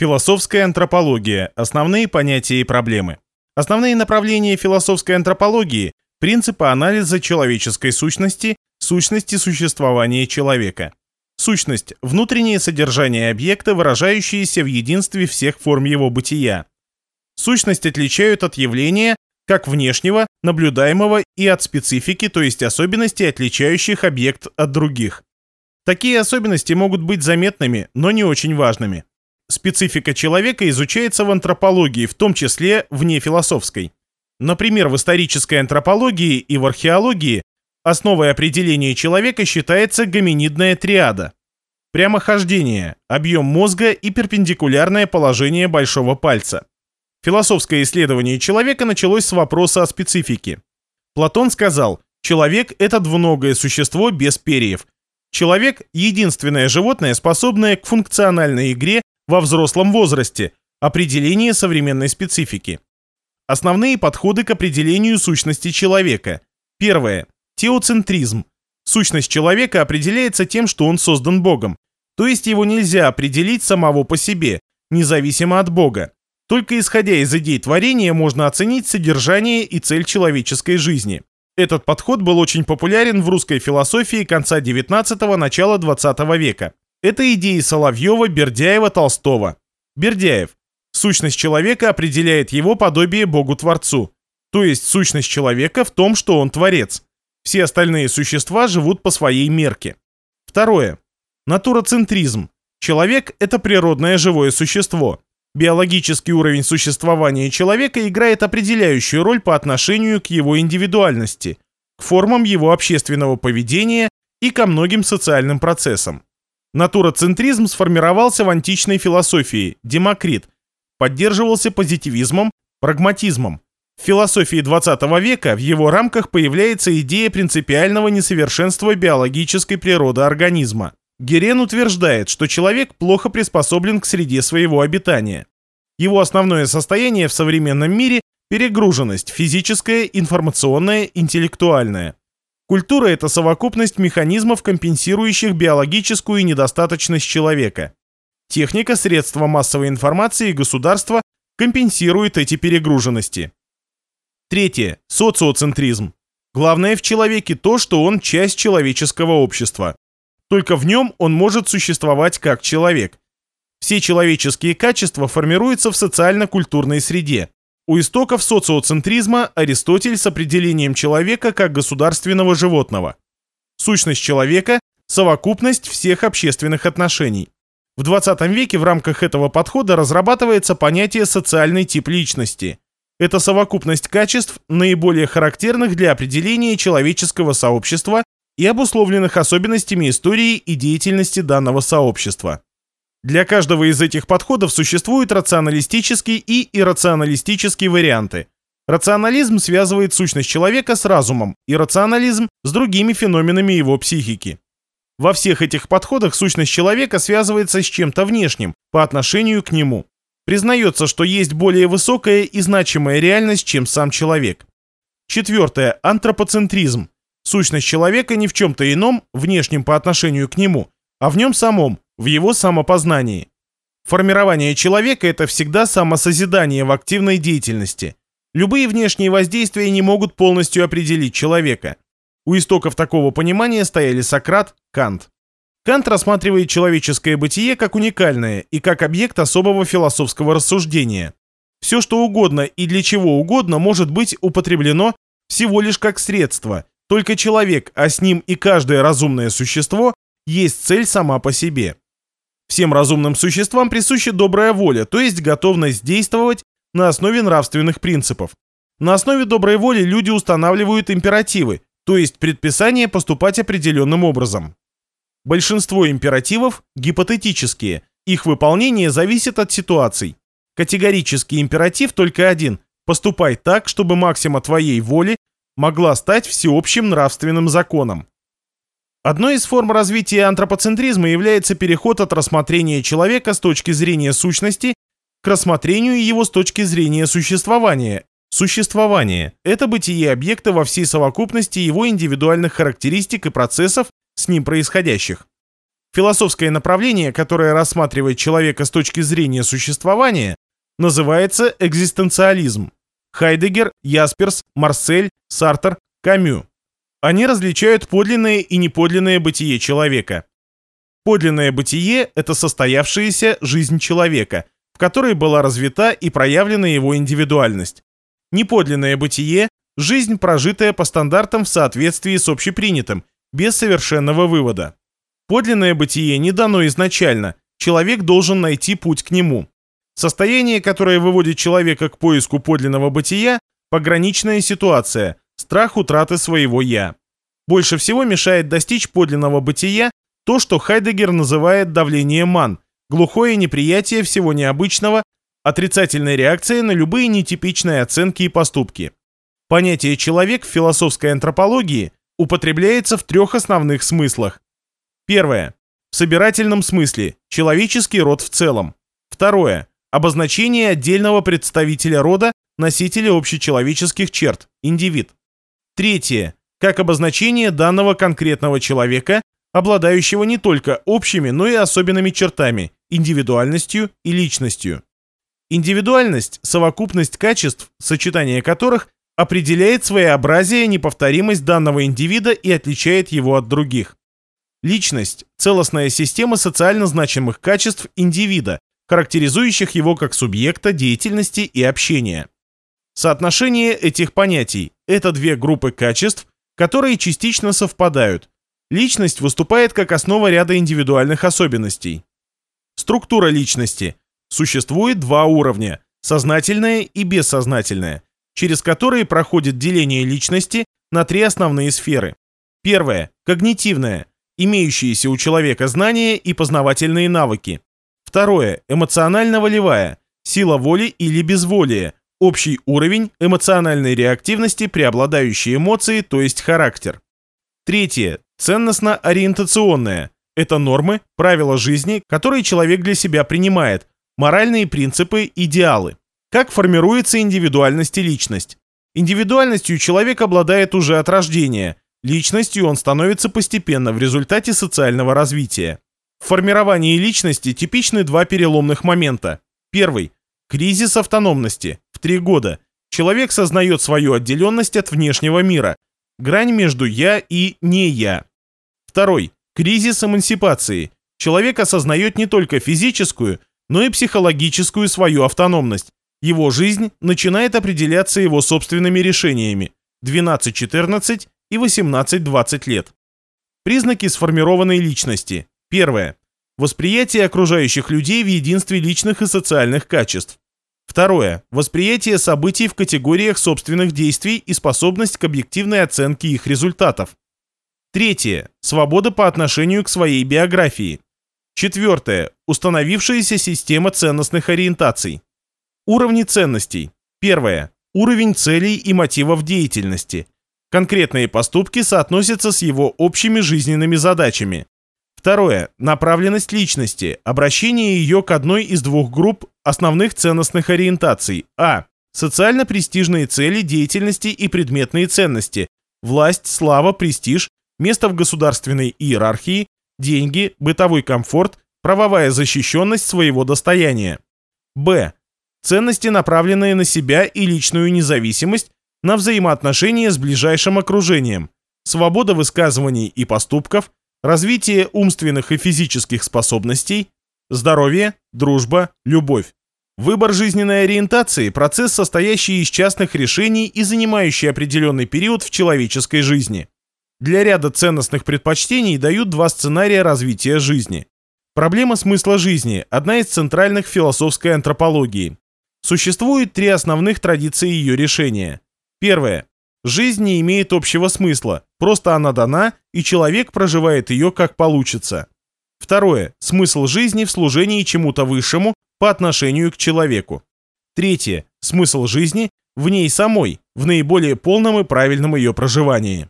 Философская антропология. Основные понятия и проблемы. Основные направления философской антропологии – принципы анализа человеческой сущности, сущности существования человека. Сущность – внутреннее содержание объекта, выражающееся в единстве всех форм его бытия. Сущность отличают от явления, как внешнего, наблюдаемого и от специфики, то есть особенностей, отличающих объект от других. Такие особенности могут быть заметными, но не очень важными специфика человека изучается в антропологии, в том числе вне философской. Например, в исторической антропологии и в археологии основой определения человека считается гоминидная триада. Прямохождение, объем мозга и перпендикулярное положение большого пальца. Философское исследование человека началось с вопроса о специфике. Платон сказал, человек – это двуногое существо без перьев. Человек – единственное животное, способное к функциональной игре во взрослом возрасте, определение современной специфики. Основные подходы к определению сущности человека. Первое. Теоцентризм. Сущность человека определяется тем, что он создан Богом, то есть его нельзя определить самого по себе, независимо от Бога. Только исходя из идей творения можно оценить содержание и цель человеческой жизни. Этот подход был очень популярен в русской философии конца XIX – начала XX века. Это идеи Соловьева, Бердяева, Толстого. Бердяев. Сущность человека определяет его подобие Богу-творцу. То есть сущность человека в том, что он творец. Все остальные существа живут по своей мерке. Второе. Натуроцентризм. Человек – это природное живое существо. Биологический уровень существования человека играет определяющую роль по отношению к его индивидуальности, к формам его общественного поведения и ко многим социальным процессам. Натуроцентризм сформировался в античной философии, Демокрит, поддерживался позитивизмом, прагматизмом. В философии 20 века в его рамках появляется идея принципиального несовершенства биологической природы организма. Герен утверждает, что человек плохо приспособлен к среде своего обитания. Его основное состояние в современном мире – перегруженность физическая, информационная, интеллектуальная. Культура – это совокупность механизмов, компенсирующих биологическую недостаточность человека. Техника, средства массовой информации и государство компенсируют эти перегруженности. Третье. Социоцентризм. Главное в человеке то, что он часть человеческого общества. Только в нем он может существовать как человек. Все человеческие качества формируются в социально-культурной среде. У истоков социоцентризма Аристотель с определением человека как государственного животного. Сущность человека – совокупность всех общественных отношений. В 20 веке в рамках этого подхода разрабатывается понятие «социальный тип личности». Это совокупность качеств, наиболее характерных для определения человеческого сообщества и обусловленных особенностями истории и деятельности данного сообщества. Для каждого из этих подходов существуют рационалистические и иррационалистические варианты. Рационализм связывает сущность человека с разумом, иррационализм с другими феноменами его психики. Во всех этих подходах сущность человека связывается с чем-то внешним по отношению к нему. Признается, что есть более высокая и значимая реальность, чем сам человек. Четвертое. Антропоцентризм. Сущность человека не в чем-то ином, внешнем по отношению к нему, а в нем самом, в его самопознании. Формирование человека – это всегда самосозидание в активной деятельности. Любые внешние воздействия не могут полностью определить человека. У истоков такого понимания стояли Сократ, Кант. Кант рассматривает человеческое бытие как уникальное и как объект особого философского рассуждения. Все, что угодно и для чего угодно может быть употреблено всего лишь как средство. Только человек, а с ним и каждое разумное существо, есть цель сама по себе. Всем разумным существам присуща добрая воля, то есть готовность действовать на основе нравственных принципов. На основе доброй воли люди устанавливают императивы, то есть предписание поступать определенным образом. Большинство императивов гипотетические, их выполнение зависит от ситуаций. Категорический императив только один – поступай так, чтобы максима твоей воли могла стать всеобщим нравственным законом. Одной из форм развития антропоцентризма является переход от рассмотрения человека с точки зрения сущности к рассмотрению его с точки зрения существования. Существование – это бытие объекта во всей совокупности его индивидуальных характеристик и процессов, с ним происходящих. Философское направление, которое рассматривает человека с точки зрения существования, называется экзистенциализм. Хайдегер, Ясперс, Марсель, Сартер, Камю. Они различают подлинное и неподлинное бытие человека. Подлинное бытие – это состоявшаяся жизнь человека, в которой была развита и проявлена его индивидуальность. Неподлинное бытие – жизнь, прожитая по стандартам в соответствии с общепринятым, без совершенного вывода. Подлинное бытие не дано изначально, человек должен найти путь к нему. Состояние, которое выводит человека к поиску подлинного бытия – пограничная ситуация, страх утраты своего «я». Больше всего мешает достичь подлинного бытия то, что Хайдегер называет давление ман, глухое неприятие всего необычного, отрицательная реакция на любые нетипичные оценки и поступки. Понятие «человек» в философской антропологии употребляется в трех основных смыслах Первое. В собирательном смысле – человеческий род в целом. Второе. Обозначение отдельного представителя рода, носителя общечеловеческих черт – индивид. Третье. Как обозначение данного конкретного человека, обладающего не только общими, но и особенными чертами – индивидуальностью и личностью. Индивидуальность – совокупность качеств, сочетание которых определяет своеобразие, неповторимость данного индивида и отличает его от других. Личность – целостная система социально значимых качеств индивида, характеризующих его как субъекта деятельности и общения. Соотношение этих понятий – это две группы качеств, которые частично совпадают. Личность выступает как основа ряда индивидуальных особенностей. Структура личности. Существует два уровня – сознательное и бессознательное, через которые проходит деление личности на три основные сферы. Первое – когнитивное, имеющиеся у человека знания и познавательные навыки. Второе. Эмоционально-волевая. Сила воли или безволие. Общий уровень эмоциональной реактивности, преобладающие эмоции, то есть характер. Третье. Ценностно-ориентационная. Это нормы, правила жизни, которые человек для себя принимает, моральные принципы, идеалы. Как формируется индивидуальность и личность? Индивидуальностью человек обладает уже от рождения, Личностью он становится постепенно в результате социального развития. В формировании личности типичны два переломных момента. Первый – кризис автономности. Три года человек сознает свою отделенность от внешнего мира, грань между «я» и «не я». Второй – кризис эмансипации. Человек осознает не только физическую, но и психологическую свою автономность. Его жизнь начинает определяться его собственными решениями. 12-14 и 18-20 лет. Признаки сформированной личности. Первое. Восприятие окружающих людей в единстве личных и социальных качеств. Второе. Восприятие событий в категориях собственных действий и способность к объективной оценке их результатов. Третье. Свобода по отношению к своей биографии. Четвертое. Установившаяся система ценностных ориентаций. Уровни ценностей. Первое. Уровень целей и мотивов деятельности. Конкретные поступки соотносятся с его общими жизненными задачами. Второе. Направленность личности. Обращение ее к одной из двух групп основных ценностных ориентаций. А. Социально-престижные цели деятельности и предметные ценности. Власть, слава, престиж, место в государственной иерархии, деньги, бытовой комфорт, правовая защищенность своего достояния. Б. Ценности, направленные на себя и личную независимость, на взаимоотношения с ближайшим окружением, свобода высказываний и поступков, развитие умственных и физических способностей, здоровье, дружба, любовь. Выбор жизненной ориентации – процесс, состоящий из частных решений и занимающий определенный период в человеческой жизни. Для ряда ценностных предпочтений дают два сценария развития жизни. Проблема смысла жизни – одна из центральных философской антропологии. Существует три основных традиции ее решения. Первое. Жизнь не имеет общего смысла, просто она дана, и человек проживает ее как получится. Второе. Смысл жизни в служении чему-то высшему по отношению к человеку. Третье. Смысл жизни в ней самой, в наиболее полном и правильном ее проживании.